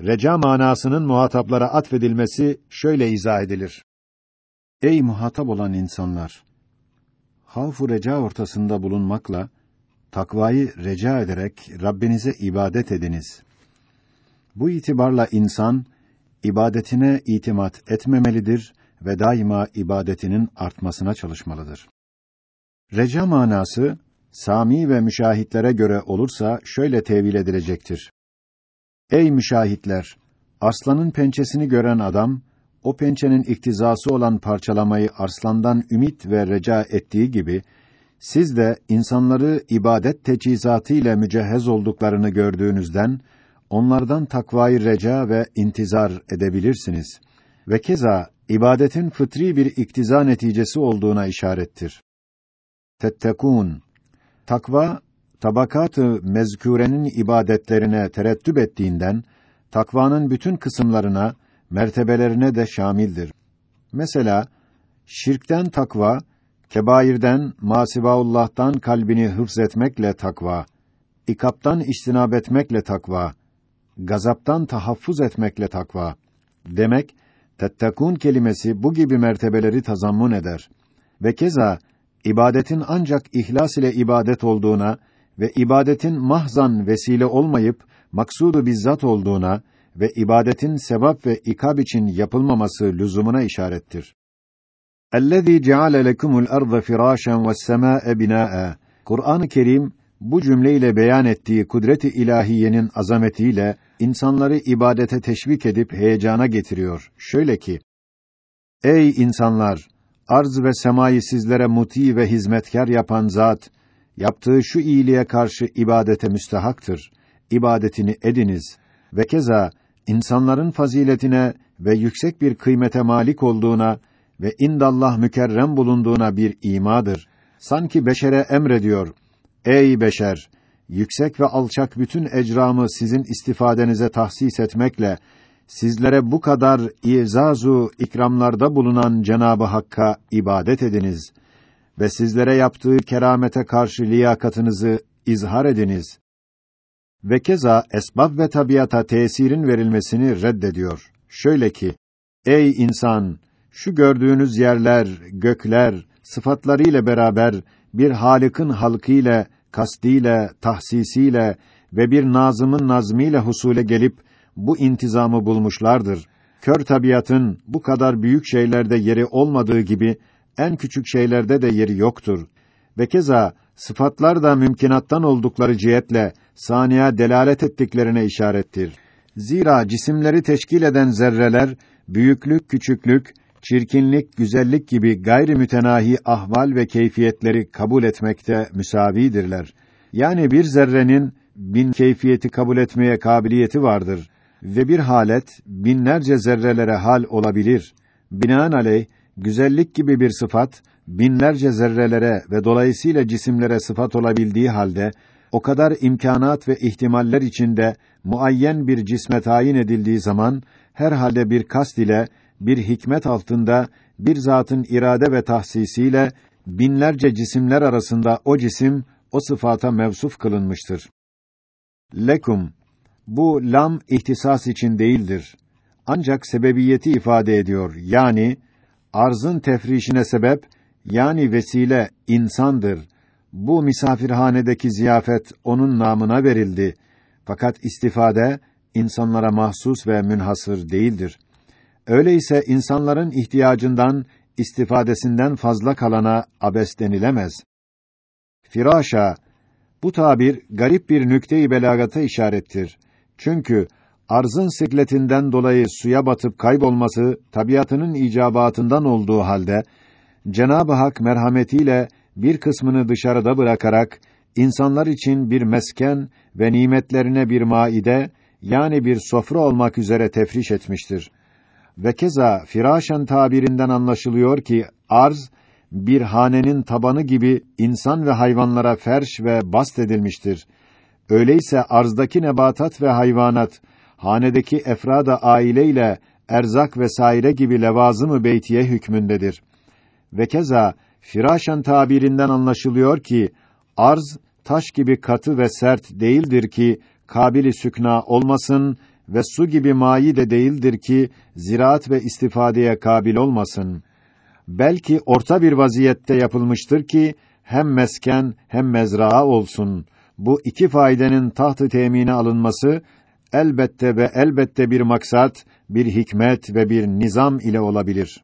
reca manasının muhataplara atfedilmesi şöyle izah edilir. Ey muhatap olan insanlar! Havf-u reca ortasında bulunmakla, takvayı reca ederek Rabbinize ibadet ediniz. Bu itibarla insan, ibadetine itimat etmemelidir ve daima ibadetinin artmasına çalışmalıdır. Reca manası, Sami ve müşahitlere göre olursa şöyle tevil edilecektir. Ey müşahitler! Arslanın pençesini gören adam, o pençenin iktizası olan parçalamayı arslandan ümit ve reca ettiği gibi, siz de insanları ibadet teçhizatı ile mücehhez olduklarını gördüğünüzden, onlardan takvayı reca ve intizar edebilirsiniz. Ve keza, ibadetin fıtri bir iktiza neticesi olduğuna işarettir. Tettekûn Takva, tabakatı mezkûrenin ibadetlerine terettüp ettiğinden, takvanın bütün kısımlarına, mertebelerine de şamildir. Mesela, şirkten takva, kebairden, masivaullah'tan kalbini hıfz etmekle takva, ikaptan istinab etmekle takva, gazaptan tahaffuz etmekle takva. Demek, tettekûn kelimesi bu gibi mertebeleri tazammun eder. Ve keza, ibadetin ancak ihlas ile ibadet olduğuna ve ibadetin mahzan vesile olmayıp maksudu bizzat olduğuna ve ibadetin sevap ve ikab için yapılmaması lüzumuna işarettir. اَلَّذ۪ي جَعَلَ لَكُمُ الْأَرْضَ فِرَاشًا وَالسَّمَاءَ بِنَاءً Kur'an-ı Kerim bu cümleyle beyan ettiği kudret-i ilahiyenin azametiyle insanları ibadete teşvik edip heyecana getiriyor. Şöyle ki: Ey insanlar, arz ve semayı sizlere muti ve hizmetkar yapan zat, yaptığı şu iyiliğe karşı ibadete müstehaktır. İbadetini ediniz ve keza insanların faziletine ve yüksek bir kıymete malik olduğuna ve indallah mükerrem bulunduğuna bir imadır. Sanki beşere emrediyor. Ey beşer! Yüksek ve alçak bütün ecramı sizin istifadenize tahsis etmekle sizlere bu kadar izazu ikramlarda bulunan Cenabı Hakk'a ibadet ediniz ve sizlere yaptığı keramete karşı liyakatınızı izhar ediniz. Ve keza esbab ve tabiata tesirin verilmesini reddediyor. Şöyle ki: Ey insan, şu gördüğünüz yerler, gökler sıfatlarıyla beraber bir Halık'ın halkıyla, kasdiyle, tahsisiyle ve bir nazımın nazmiyle husule gelip bu intizamı bulmuşlardır. Kör tabiatın bu kadar büyük şeylerde yeri olmadığı gibi en küçük şeylerde de yeri yoktur. Ve keza sıfatlar da mümkinattan oldukları cihetle saniye delalet ettiklerine işarettir. Zira cisimleri teşkil eden zerreler büyüklük, küçüklük, çirkinlik, güzellik gibi gayri mütenahi ahval ve keyfiyetleri kabul etmekte müsavidirler. Yani bir zerrenin bin keyfiyeti kabul etmeye kabiliyeti vardır ve bir halet binlerce zerrelere hal olabilir. Binaenaleyh güzellik gibi bir sıfat binlerce zerrelere ve dolayısıyla cisimlere sıfat olabildiği halde o kadar imkanat ve ihtimaller içinde muayyen bir cisme tayin edildiği zaman herhalde bir kast ile bir hikmet altında bir zatın irade ve tahsisiyle binlerce cisimler arasında o cisim o sıfata mevsuf kılınmıştır. Lekum bu lam ihtisas için değildir. Ancak sebebiyeti ifade ediyor. Yani arzın tefrişine sebep yani vesile insandır. Bu misafirhanedeki ziyafet onun namına verildi. Fakat istifade insanlara mahsus ve münhasır değildir. Öyleyse insanların ihtiyacından, istifadesinden fazla kalana abes denilemez. Firaşa, bu tabir garip bir nükte-i belagata işarettir. Çünkü arzın sikletinden dolayı suya batıp kaybolması tabiatının icabatından olduğu halde Cenab-ı Hak merhametiyle bir kısmını dışarıda bırakarak insanlar için bir mesken ve nimetlerine bir maide yani bir sofra olmak üzere tefriş etmiştir. Ve keza firaşen tabirinden anlaşılıyor ki arz bir hanenin tabanı gibi insan ve hayvanlara ferş ve bast edilmiştir. Öyleyse arzdaki nebatat ve hayvanat hanedeki efrada aileyle erzak vesaire gibi levazımı beytiye hükmündedir. Ve keza firaşen tabirinden anlaşılıyor ki arz taş gibi katı ve sert değildir ki kabili sükna olmasın ve su gibi mayi de değildir ki ziraat ve istifadeye kabil olmasın. Belki orta bir vaziyette yapılmıştır ki hem mesken hem mezraa olsun. Bu iki faydenin tahtı temine alınması elbette ve elbette bir maksat, bir hikmet ve bir nizam ile olabilir.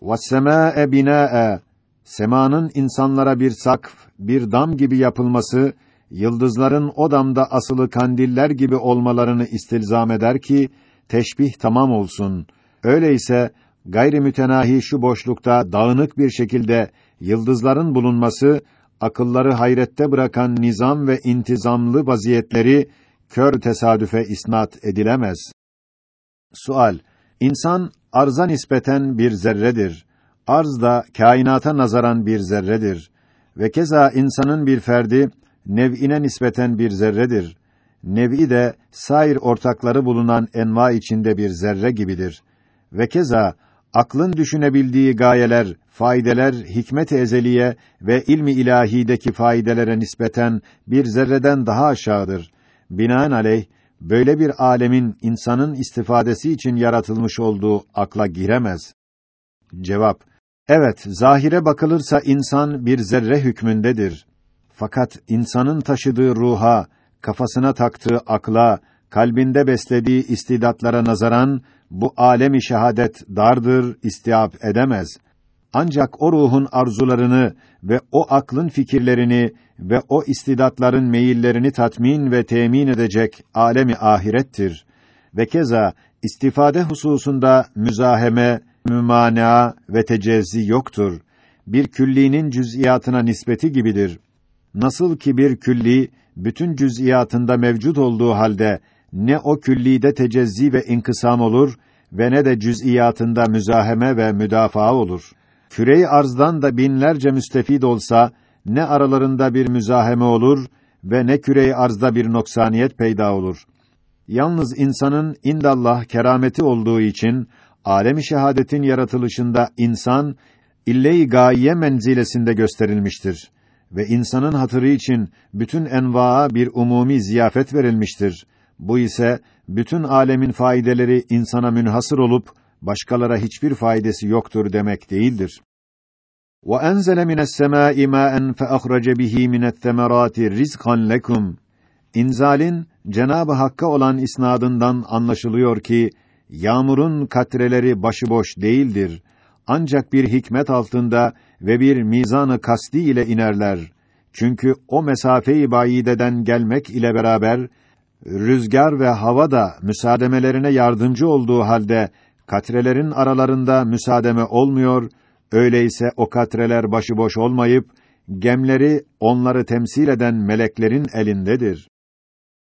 وَالسَّمَاءَ بِنَاءً Semanın insanlara bir sakf, bir dam gibi yapılması, yıldızların o damda asılı kandiller gibi olmalarını istilzam eder ki, teşbih tamam olsun. Öyleyse, gayri mütenahi şu boşlukta dağınık bir şekilde yıldızların bulunması, akılları hayrette bırakan nizam ve intizamlı vaziyetleri, kör tesadüfe isnat edilemez. Sual: İnsan arza nispeten bir zerredir. Arz da kainata nazaran bir zerredir. Ve keza insanın bir ferdi nev'ine nispeten bir zerredir. Nev'i de sair ortakları bulunan enva içinde bir zerre gibidir. Ve keza aklın düşünebildiği gayeler, faydeler, hikmet-i ezeliye ve ilmi ilahideki faydelere nispeten bir zerreden daha aşağıdır. Binaenaleyh böyle bir alemin insanın istifadesi için yaratılmış olduğu akla giremez. Cevap: Evet, zahire bakılırsa insan bir zerre hükmündedir. Fakat insanın taşıdığı ruha, kafasına taktığı akla, kalbinde beslediği istidatlara nazaran bu alemi şehadet dardır, istiab edemez. Ancak o ruhun arzularını ve o aklın fikirlerini ve o istidatların meyillerini tatmin ve temin edecek alemi ahirettir. Ve keza istifade hususunda müzaheme, mümanaa ve tecezzi yoktur. Bir küllinin cüz'iyatına nispeti gibidir. Nasıl ki bir külli bütün cüz'iyatında mevcut olduğu halde ne o küllide tecezzi ve inkısam olur ve ne de cüz'iyatında müzaheme ve müdafaa olur. Küre-i arzdan da binlerce müstefid olsa ne aralarında bir müzaheme olur ve ne küre-i arzda bir noksaniyet peyda olur. Yalnız insanın indallah kerameti olduğu için alemi şehadetin yaratılışında insan ille-i gaye menzilesinde gösterilmiştir ve insanın hatırı için bütün envaa bir umumi ziyafet verilmiştir. Bu ise bütün alemin faydeleri insana münhasır olup başkalara hiçbir faydası yoktur demek değildir. وَأَنزَلَ مِنَ السَّمَاءِ مَاءً فَأَخْرَجَ بِهِ مِنَ الثَّمَرَاتِ رِزْقًا لَكُمْ İnzalin Cenab-ı Hakk'a olan isnadından anlaşılıyor ki yağmurun katreleri başıboş değildir. Ancak bir hikmet altında ve bir mizanı kasti ile inerler. Çünkü o mesafeyi bayideden gelmek ile beraber rüzgar ve hava da müsaademelerine yardımcı olduğu halde katrelerin aralarında müsaademe olmuyor Öyleyse o katreler başıboş olmayıp gemleri onları temsil eden meleklerin elindedir.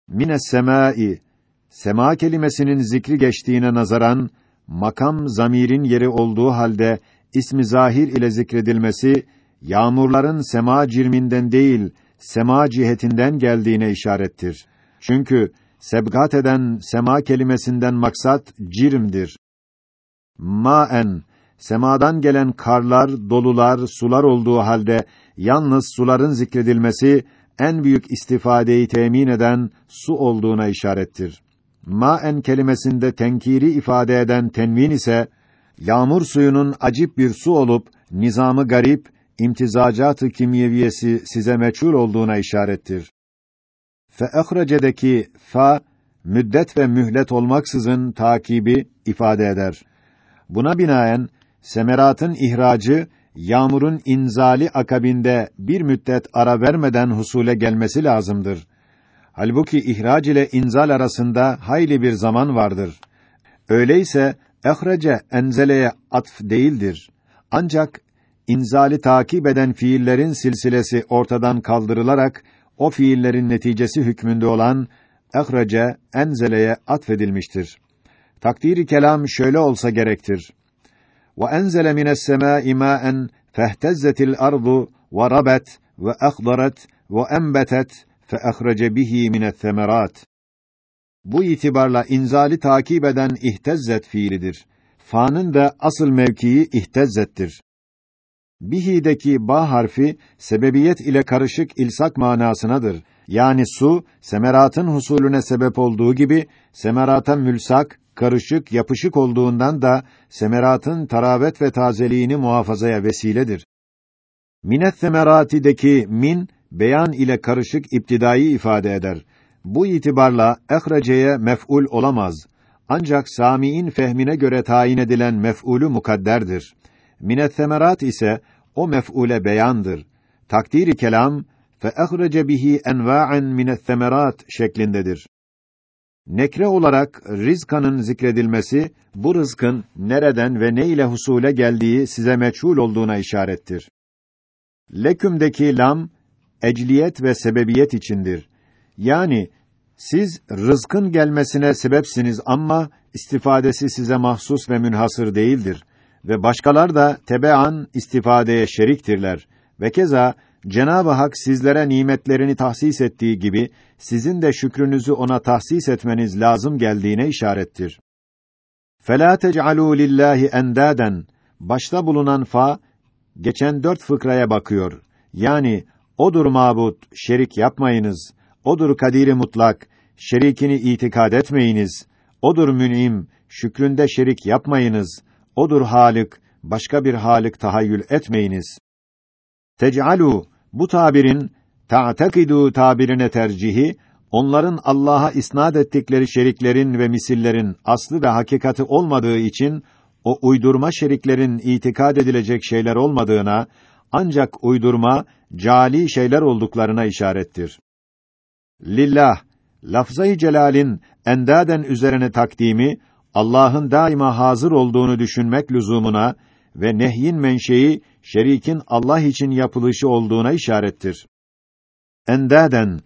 Mines semai sema kelimesinin zikri geçtiğine nazaran makam zamirin yeri olduğu halde ismi zahir ile zikredilmesi yağmurların sema cirminden değil sema cihetinden geldiğine işarettir. Çünkü sebgat eden sema kelimesinden maksat cirmdir. Maen semadan gelen karlar, dolular, sular olduğu halde yalnız suların zikredilmesi en büyük istifadeyi temin eden su olduğuna işarettir. Ma'en kelimesinde tenkiri ifade eden tenvin ise yağmur suyunun acip bir su olup nizamı garip, imtizacat-ı kimyeviyesi size meçhul olduğuna işarettir. Fe ehrecedeki fa müddet ve mühlet olmaksızın takibi ifade eder. Buna binaen semeratın ihracı yağmurun inzali akabinde bir müddet ara vermeden husule gelmesi lazımdır. Halbuki ihrac ile inzal arasında hayli bir zaman vardır. Öyleyse ehrece enzeleye atf değildir. Ancak inzali takip eden fiillerin silsilesi ortadan kaldırılarak o fiillerin neticesi hükmünde olan ehrece enzeleye atfedilmiştir. Takdiri kelam şöyle olsa gerektir. Ve enzele mines semâi mâen fehtezzetil ardu ve rabet ve ahdarat ve enbetet fe ahrece bihi mine's semerat. Bu itibarla inzali takip eden ihtezzet fiilidir. Fa'nın da asıl mevkii ihtezzettir. Bihi'deki ba harfi sebebiyet ile karışık ilsak manasınadır. Yani su semeratın husulüne sebep olduğu gibi semerata mülsak karışık, yapışık olduğundan da, semeratın taravet ve tazeliğini muhafazaya vesiledir. Minet semeratideki min, beyan ile karışık iptidayı ifade eder. Bu itibarla ehreceye mef'ul olamaz. Ancak sami'in fehmine göre tayin edilen mef'ulü mukadderdir. Minet semerat ise o mef'ule beyandır. Takdiri kelam fe ehrece bihi enva'en minet semerat şeklindedir. Nekre olarak rizkanın zikredilmesi bu rızkın nereden ve ne ile husule geldiği size meçhul olduğuna işarettir. Lekümdeki lam ecliyet ve sebebiyet içindir. Yani siz rızkın gelmesine sebepsiniz ama istifadesi size mahsus ve münhasır değildir ve başkalar da tebean istifadeye şeriktirler ve keza Cenab-ı Hak sizlere nimetlerini tahsis ettiği gibi sizin de şükrünüzü ona tahsis etmeniz lazım geldiğine işarettir. Fela tec'alû lillahi endaden başta bulunan fa geçen dört fıkraya bakıyor. Yani odur mabut, şerik yapmayınız. Odur kadiri mutlak, şerikini itikad etmeyiniz. Odur mün'im, şükründe şerik yapmayınız. Odur halik, başka bir halik tahayyül etmeyiniz. Tec'alu bu tabirin ta'takidu tabirine tercihi onların Allah'a isnad ettikleri şeriklerin ve misillerin aslı ve hakikati olmadığı için o uydurma şeriklerin itikad edilecek şeyler olmadığına ancak uydurma cali şeyler olduklarına işarettir. Lillah lafzayı celalin endaden üzerine takdimi Allah'ın daima hazır olduğunu düşünmek lüzumuna ve nehyin menşei şerikin Allah için yapılışı olduğuna işarettir. Endaden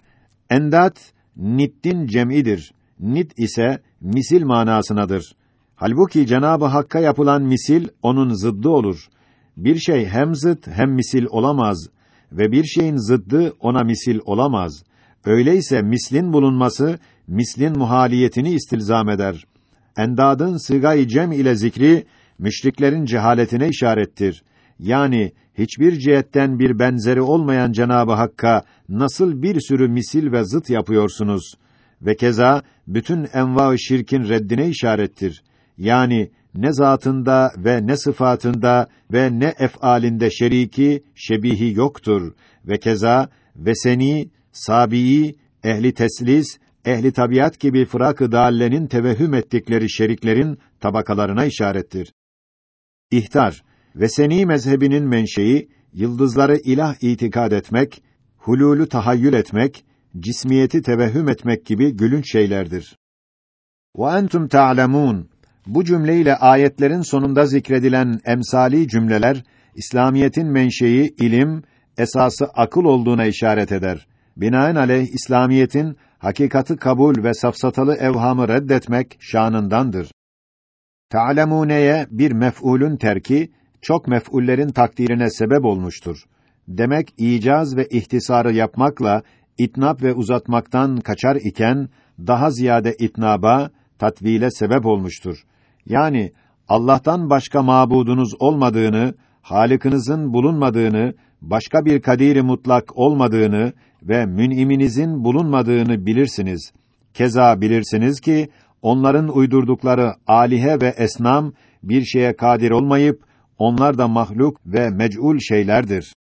endat niddin cem'idir. Nid ise misil manasınadır. Halbuki Cenabı Hakk'a yapılan misil onun zıddı olur. Bir şey hem zıt hem misil olamaz ve bir şeyin zıddı ona misil olamaz. Öyleyse mislin bulunması mislin muhaliyetini istilzam eder. Endadın sığay cem ile zikri müşriklerin cehaletine işarettir. Yani hiçbir cihetten bir benzeri olmayan Cenabı Hakk'a nasıl bir sürü misil ve zıt yapıyorsunuz ve keza bütün enva-ı şirkin reddine işarettir. Yani ne zatında ve ne sıfatında ve ne ef'alinde şeriki, şebihi yoktur ve keza veseni, sabiyi, ehli teslis, ehli tabiat gibi fırak-ı dallenin tevehhüm ettikleri şeriklerin tabakalarına işarettir. İhtar ve seni mezhebinin menşei yıldızları ilah itikad etmek, hulûlü tahayyül etmek, cismiyeti tevehhüm etmek gibi gülünç şeylerdir. Ve entum ta'lemun bu cümleyle ayetlerin sonunda zikredilen emsali cümleler İslamiyetin menşei ilim, esası akıl olduğuna işaret eder. Binaenaleyh İslamiyetin hakikati kabul ve safsatalı evhamı reddetmek şanındandır. Ta'lemuneye bir mef'ulün terki çok mef'ullerin takdirine sebep olmuştur. Demek icaz ve ihtisarı yapmakla itnab ve uzatmaktan kaçar iken daha ziyade itnaba, tatvile sebep olmuştur. Yani Allah'tan başka mabudunuz olmadığını, Halık'ınızın bulunmadığını, başka bir kadiri mutlak olmadığını ve mün'iminizin bulunmadığını bilirsiniz. Keza bilirsiniz ki onların uydurdukları alihe ve esnam bir şeye kadir olmayıp onlar da mahluk ve mec'ul şeylerdir.